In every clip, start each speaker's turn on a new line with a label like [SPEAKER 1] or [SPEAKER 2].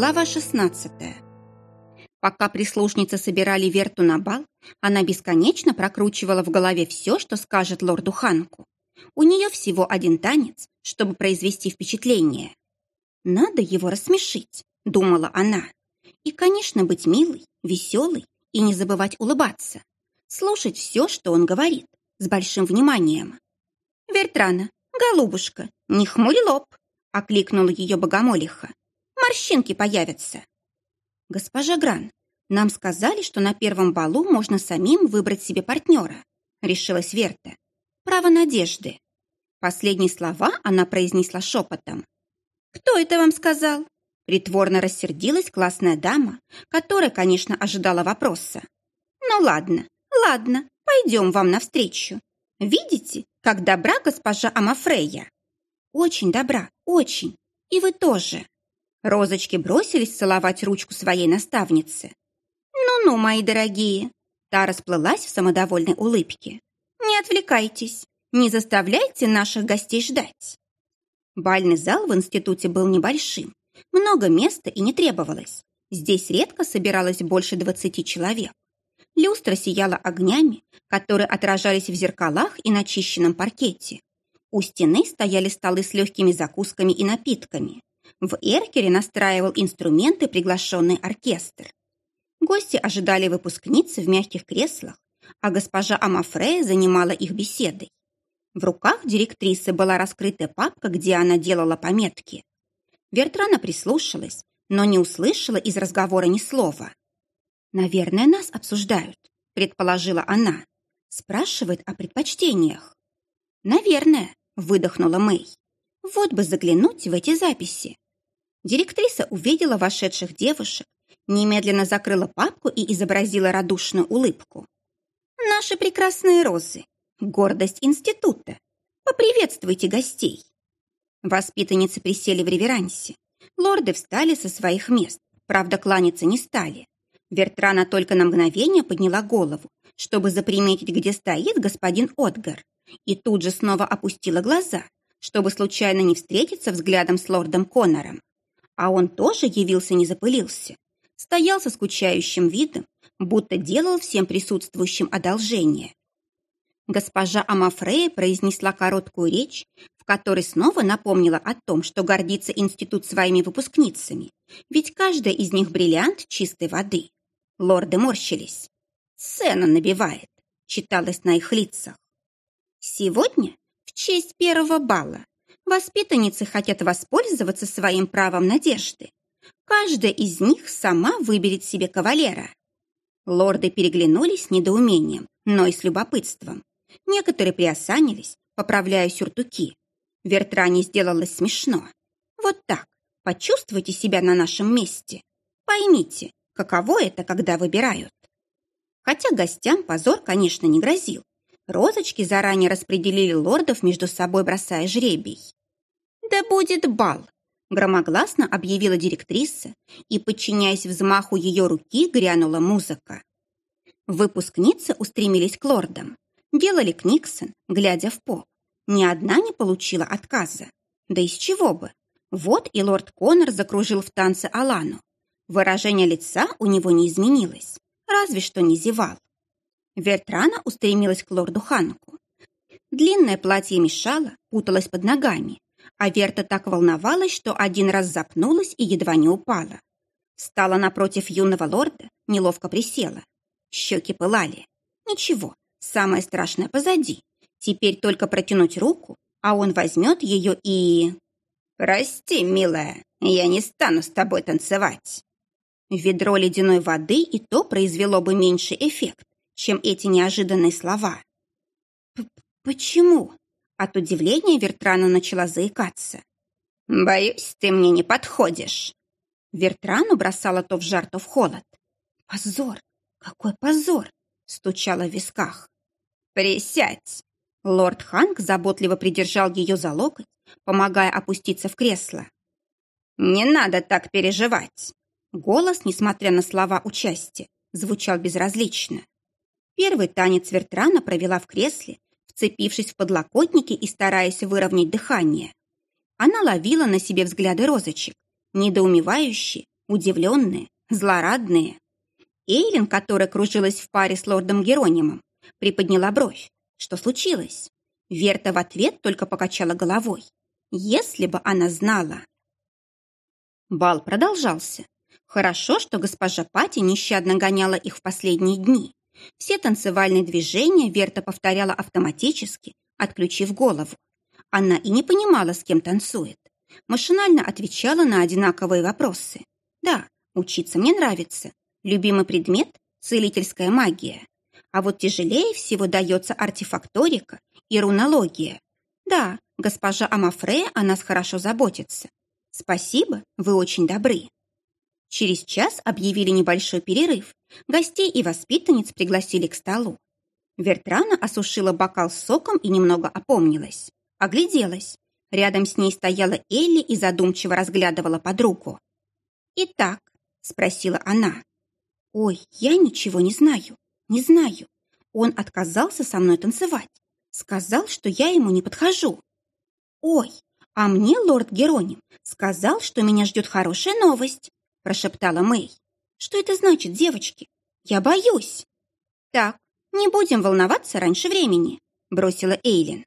[SPEAKER 1] Глава 16 Пока прислужницы собирали Верту на бал, она бесконечно прокручивала в голове все, что скажет лорду Ханку. У нее всего один танец, чтобы произвести впечатление. «Надо его рассмешить», — думала она. «И, конечно, быть милой, веселой и не забывать улыбаться. Слушать все, что он говорит, с большим вниманием». «Вертрана, голубушка, не хмурь лоб», — окликнула ее богомолиха. «Морщинки появятся». «Госпожа Гран, нам сказали, что на первом балу можно самим выбрать себе партнера», — решилась Верта. «Право надежды». Последние слова она произнесла шепотом. «Кто это вам сказал?» Притворно рассердилась классная дама, которая, конечно, ожидала вопроса. «Ну ладно, ладно, пойдем вам навстречу. Видите, как добра госпожа Амафрея?» «Очень добра, очень. И вы тоже». Розочки бросились целовать ручку своей наставницы. «Ну-ну, мои дорогие!» Та расплылась в самодовольной улыбке. «Не отвлекайтесь, не заставляйте наших гостей ждать». Бальный зал в институте был небольшим. Много места и не требовалось. Здесь редко собиралось больше двадцати человек. Люстра сияла огнями, которые отражались в зеркалах и начищенном паркете. У стены стояли столы с легкими закусками и напитками. В Эркере настраивал инструменты приглашенный оркестр. Гости ожидали выпускницы в мягких креслах, а госпожа Амафрея занимала их беседой. В руках директрисы была раскрытая папка, где она делала пометки. Вертрана прислушалась, но не услышала из разговора ни слова. «Наверное, нас обсуждают», — предположила она. Спрашивает о предпочтениях. «Наверное», — выдохнула Мэй. «Вот бы заглянуть в эти записи». Директриса увидела вошедших девушек, немедленно закрыла папку и изобразила радушную улыбку. «Наши прекрасные розы, Гордость института. Поприветствуйте гостей. Воспитанницы присели в реверансе. Лорды встали со своих мест, правда, кланяться не стали. Вертрана только на мгновение подняла голову, чтобы заприметить, где стоит господин Отгар, и тут же снова опустила глаза, чтобы случайно не встретиться взглядом с лордом Коннором. А он тоже явился, не запылился. Стоял со скучающим видом, будто делал всем присутствующим одолжение. Госпожа Амафрея произнесла короткую речь, в которой снова напомнила о том, что гордится институт своими выпускницами, ведь каждая из них бриллиант чистой воды. Лорды морщились. «Цена набивает», — читалось на их лицах. Сегодня, честь первого бала, воспитанницы хотят воспользоваться своим правом надежды. Каждая из них сама выберет себе кавалера. Лорды переглянулись с недоумением, но и с любопытством. Некоторые приосанились, поправляя сюртуки. Вертране сделалось смешно. Вот так, почувствуйте себя на нашем месте. Поймите, каково это, когда выбирают. Хотя гостям позор, конечно, не грозил. Розочки заранее распределили лордов между собой, бросая жребий. «Да будет бал!» – громогласно объявила директриса, и, подчиняясь взмаху ее руки, грянула музыка. Выпускницы устремились к лордам делали Книксон, глядя в пол. Ни одна не получила отказа. Да из чего бы? Вот и лорд Коннор закружил в танце Алану. Выражение лица у него не изменилось, разве что не зевал. Вертрана устремилась к лорду Ханку. Длинное платье мешало, путалось под ногами, а Верта так волновалась, что один раз запнулась и едва не упала. Стала напротив юного лорда, неловко присела. Щеки пылали. Ничего, Самое страшное позади. Теперь только протянуть руку, а он возьмет ее и... «Прости, милая, я не стану с тобой танцевать». Ведро ледяной воды и то произвело бы меньший эффект, чем эти неожиданные слова. «Почему?» От удивления Вертрана начала заикаться. «Боюсь, ты мне не подходишь». Вертрану бросала то в жар, то в холод. «Позор! Какой позор!» стучала в висках. «Присядь!» Лорд Ханк заботливо придержал ее за локоть, помогая опуститься в кресло. «Не надо так переживать!» Голос, несмотря на слова участия, звучал безразлично. Первый танец Вертрана провела в кресле, вцепившись в подлокотники и стараясь выровнять дыхание. Она ловила на себе взгляды розочек, недоумевающие, удивленные, злорадные. Эйлин, которая кружилась в паре с лордом Геронимом, приподняла бровь. Что случилось? Верта в ответ только покачала головой. Если бы она знала. Бал продолжался. Хорошо, что госпожа Пати нещадно гоняла их в последние дни. Все танцевальные движения Верта повторяла автоматически, отключив голову. Она и не понимала, с кем танцует. Машинально отвечала на одинаковые вопросы. Да, учиться мне нравится. Любимый предмет – целительская магия. А вот тяжелее всего дается артефакторика и рунология. Да, госпожа Амафрея о нас хорошо заботится. Спасибо, вы очень добры. Через час объявили небольшой перерыв. Гостей и воспитанниц пригласили к столу. Вертрана осушила бокал с соком и немного опомнилась. Огляделась. Рядом с ней стояла Элли и задумчиво разглядывала подругу. «Итак», — спросила она. «Ой, я ничего не знаю, не знаю. Он отказался со мной танцевать. Сказал, что я ему не подхожу. Ой, а мне лорд Героним сказал, что меня ждет хорошая новость прошептала Мэй. «Что это значит, девочки? Я боюсь!» «Так, не будем волноваться раньше времени», бросила Эйлин.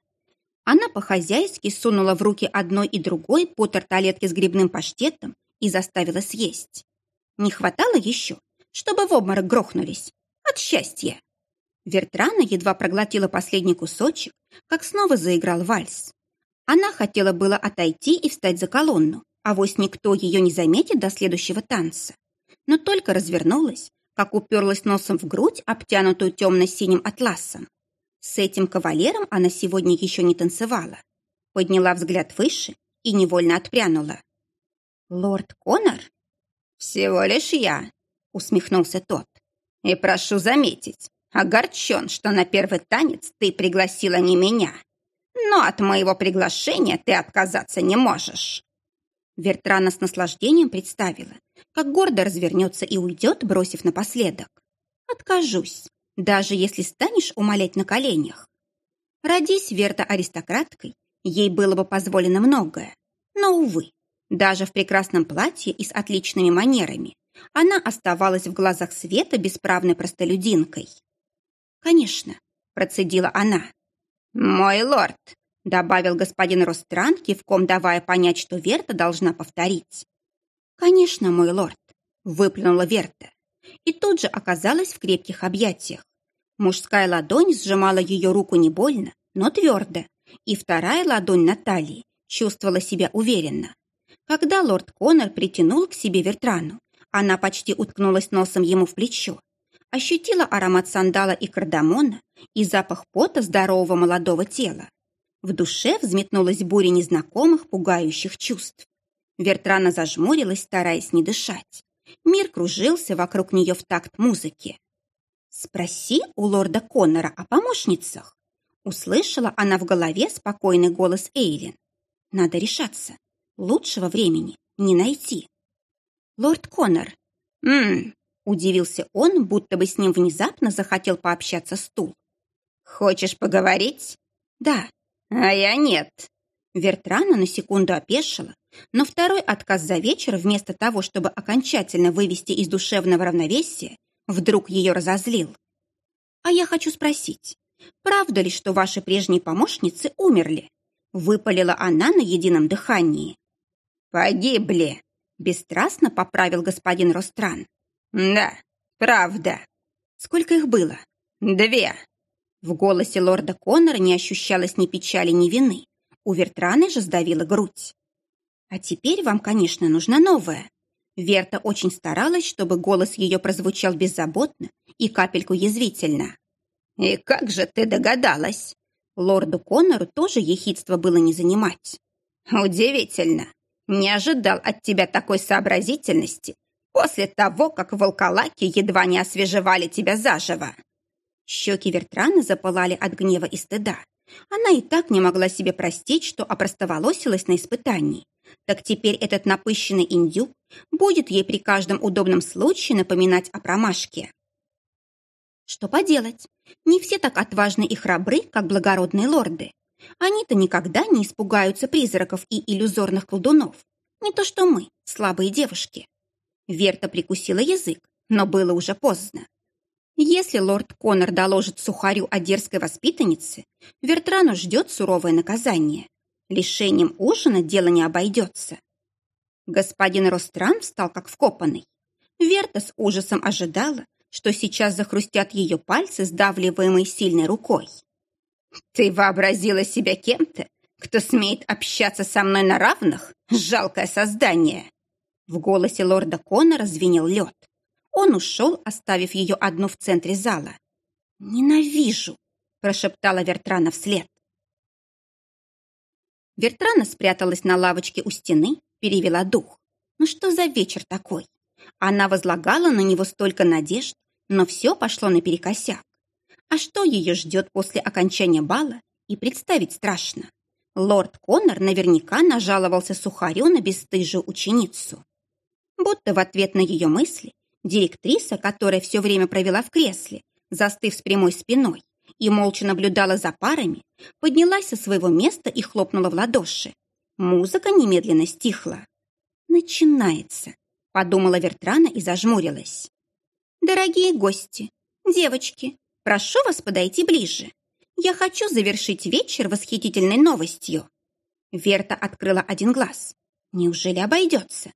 [SPEAKER 1] Она по-хозяйски сунула в руки одной и другой по тарталетке с грибным паштетом и заставила съесть. Не хватало еще, чтобы в обморок грохнулись. От счастья. Вертрана едва проглотила последний кусочек, как снова заиграл вальс. Она хотела было отойти и встать за колонну, а вось никто ее не заметит до следующего танца. Но только развернулась, как уперлась носом в грудь, обтянутую темно-синим атласом. С этим кавалером она сегодня еще не танцевала. Подняла взгляд выше и невольно отпрянула. «Лорд Конор?» «Всего лишь я», — усмехнулся тот. «И прошу заметить, огорчен, что на первый танец ты пригласила не меня. Но от моего приглашения ты отказаться не можешь». Вертрана с наслаждением представила, как гордо развернется и уйдет, бросив напоследок. «Откажусь, даже если станешь умолять на коленях». Родись Верта аристократкой, ей было бы позволено многое. Но, увы, даже в прекрасном платье и с отличными манерами она оставалась в глазах света бесправной простолюдинкой. «Конечно», — процедила она. «Мой лорд», добавил господин Ростран, кивком давая понять, что Верта должна повторить. «Конечно, мой лорд», — выплюнула Верта. И тут же оказалась в крепких объятиях. Мужская ладонь сжимала ее руку не больно, но твердо, и вторая ладонь на талии чувствовала себя уверенно. Когда лорд Коннор притянул к себе Вертрану, она почти уткнулась носом ему в плечо, ощутила аромат сандала и кардамона и запах пота здорового молодого тела. В душе взметнулась буря незнакомых, пугающих чувств. Вертрана зажмурилась, стараясь не дышать. Мир кружился вокруг нее в такт музыки. «Спроси у лорда Коннора о помощницах». Услышала она в голове спокойный голос Эйлин. «Надо решаться. Лучшего времени не найти». «Лорд Коннор». «Ммм», удивился он, будто бы с ним внезапно захотел пообщаться стул. «Хочешь поговорить?» «Да, «А я нет». Вертрана на секунду опешила, но второй отказ за вечер, вместо того, чтобы окончательно вывести из душевного равновесия, вдруг ее разозлил. «А я хочу спросить, правда ли, что ваши прежние помощницы умерли?» Выпалила она на едином дыхании. «Погибли», — бесстрастно поправил господин Ростран. «Да, правда». «Сколько их было?» «Две». В голосе лорда Коннора не ощущалось ни печали, ни вины. У Вертраны же сдавила грудь. «А теперь вам, конечно, нужна новая». Верта очень старалась, чтобы голос ее прозвучал беззаботно и капельку язвительно. «И как же ты догадалась?» Лорду Коннору тоже ехидство было не занимать. «Удивительно. Не ожидал от тебя такой сообразительности после того, как волколаки едва не освежевали тебя заживо». Щеки Вертраны запылали от гнева и стыда. Она и так не могла себе простить, что опростоволосилась на испытании. Так теперь этот напыщенный индюк будет ей при каждом удобном случае напоминать о промашке. Что поделать? Не все так отважны и храбры, как благородные лорды. Они-то никогда не испугаются призраков и иллюзорных колдунов. Не то что мы, слабые девушки. Верта прикусила язык, но было уже поздно. Если лорд Коннор доложит сухарю о дерзкой воспитаннице, Вертрану ждет суровое наказание. Лишением ужина дело не обойдется. Господин Ростран встал как вкопанный. Верта с ужасом ожидала, что сейчас захрустят ее пальцы, сдавливаемые сильной рукой. «Ты вообразила себя кем-то, кто смеет общаться со мной на равных? Жалкое создание!» В голосе лорда Коннора звенел лед. Он ушел, оставив ее одну в центре зала. «Ненавижу!» – прошептала Вертрана вслед. Вертрана спряталась на лавочке у стены, перевела дух. Ну что за вечер такой? Она возлагала на него столько надежд, но все пошло наперекосяк. А что ее ждет после окончания бала, и представить страшно. Лорд Коннор наверняка нажаловался сухарю на бесстыжую ученицу. Будто в ответ на ее мысли Директриса, которая все время провела в кресле, застыв с прямой спиной, и молча наблюдала за парами, поднялась со своего места и хлопнула в ладоши. Музыка немедленно стихла. «Начинается», — подумала Вертрана и зажмурилась. «Дорогие гости, девочки, прошу вас подойти ближе. Я хочу завершить вечер восхитительной новостью». Верта открыла один глаз. Неужели обойдется?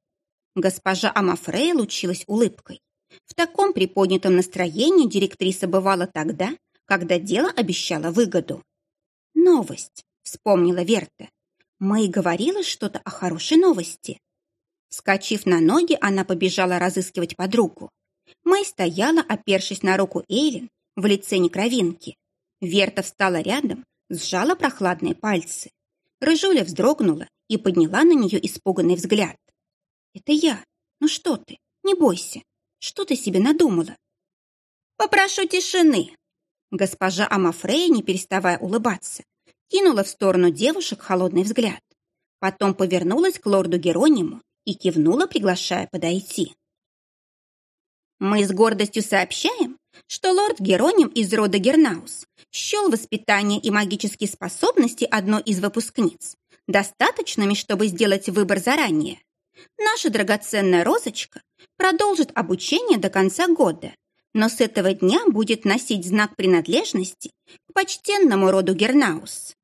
[SPEAKER 1] Госпожа Амафрея лучилась улыбкой. В таком приподнятом настроении директриса бывала тогда, когда дело обещало выгоду. «Новость», — вспомнила Верта. Мэй говорила что-то о хорошей новости. Скочив на ноги, она побежала разыскивать подругу. Мэй стояла, опершись на руку Эйлин в лице некровинки. Верта встала рядом, сжала прохладные пальцы. Рыжуля вздрогнула и подняла на нее испуганный взгляд. «Это я. Ну что ты? Не бойся. Что ты себе надумала?» «Попрошу тишины!» Госпожа Амафрея, не переставая улыбаться, кинула в сторону девушек холодный взгляд. Потом повернулась к лорду Герониму и кивнула, приглашая подойти. «Мы с гордостью сообщаем, что лорд Героним из рода Гернаус счел воспитание и магические способности одной из выпускниц достаточными, чтобы сделать выбор заранее. Наша драгоценная розочка продолжит обучение до конца года, но с этого дня будет носить знак принадлежности к почтенному роду Гернаус.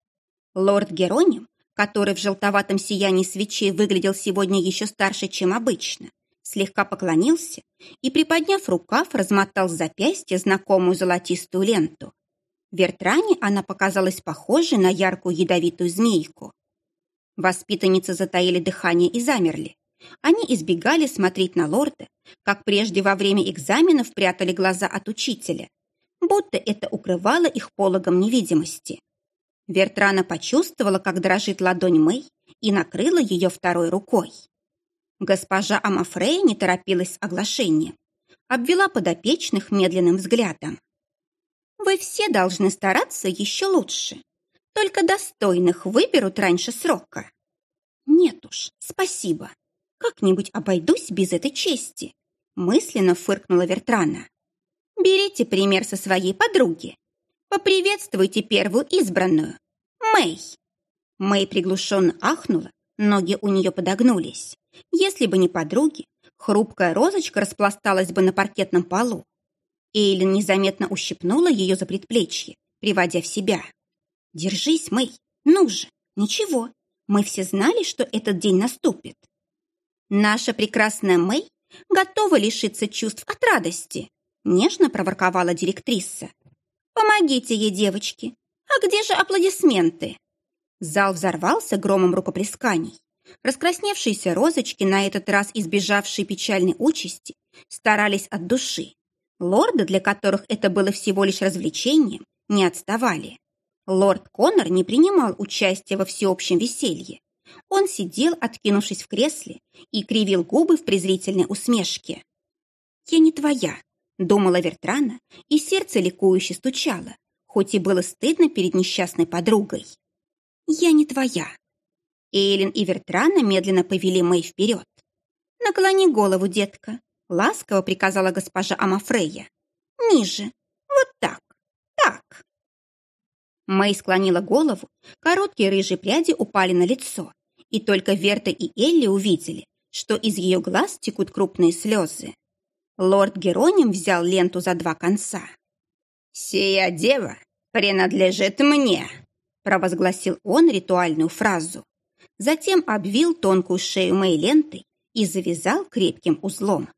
[SPEAKER 1] Лорд Героним, который в желтоватом сиянии свечей выглядел сегодня еще старше, чем обычно, слегка поклонился и, приподняв рукав, размотал с запястья знакомую золотистую ленту. Вертране она показалась похожей на яркую ядовитую змейку. Воспитанницы затаили дыхание и замерли. Они избегали смотреть на лорда, как прежде во время экзаменов прятали глаза от учителя, будто это укрывало их пологом невидимости. Вертрана почувствовала, как дрожит ладонь Мэй, и накрыла ее второй рукой. Госпожа Амафрея не торопилась с оглашением, обвела подопечных медленным взглядом. «Вы все должны стараться еще лучше. Только достойных выберут раньше срока». «Нет уж, спасибо», как-нибудь обойдусь без этой чести», мысленно фыркнула Вертрана. «Берите пример со своей подруги. Поприветствуйте первую избранную. Мэй». Мэй приглушенно ахнула, ноги у нее подогнулись. Если бы не подруги, хрупкая розочка распласталась бы на паркетном полу. Эйлин незаметно ущипнула ее за предплечье, приводя в себя. «Держись, Мэй, ну же, ничего, мы все знали, что этот день наступит». «Наша прекрасная Мэй готова лишиться чувств от радости», нежно проворковала директриса. «Помогите ей, девочки! А где же аплодисменты?» Зал взорвался громом рукоплесканий. Раскрасневшиеся розочки, на этот раз избежавшие печальной участи, старались от души. Лорды, для которых это было всего лишь развлечением, не отставали. Лорд Коннор не принимал участия во всеобщем веселье. Он сидел, откинувшись в кресле, и кривил губы в презрительной усмешке. «Я не твоя», — думала Вертрана, и сердце ликующе стучало, хоть и было стыдно перед несчастной подругой. «Я не твоя». Эйлин и Вертрана медленно повели Мэй вперед. «Наклони голову, детка», — ласково приказала госпожа Амафрея. «Ниже. Вот так. Так». Мэй склонила голову, короткие рыжие пряди упали на лицо, и только Верта и Элли увидели, что из ее глаз текут крупные слезы. Лорд Героним взял ленту за два конца. «Сия дева принадлежит мне», — провозгласил он ритуальную фразу. Затем обвил тонкую шею Мэй лентой и завязал крепким узлом.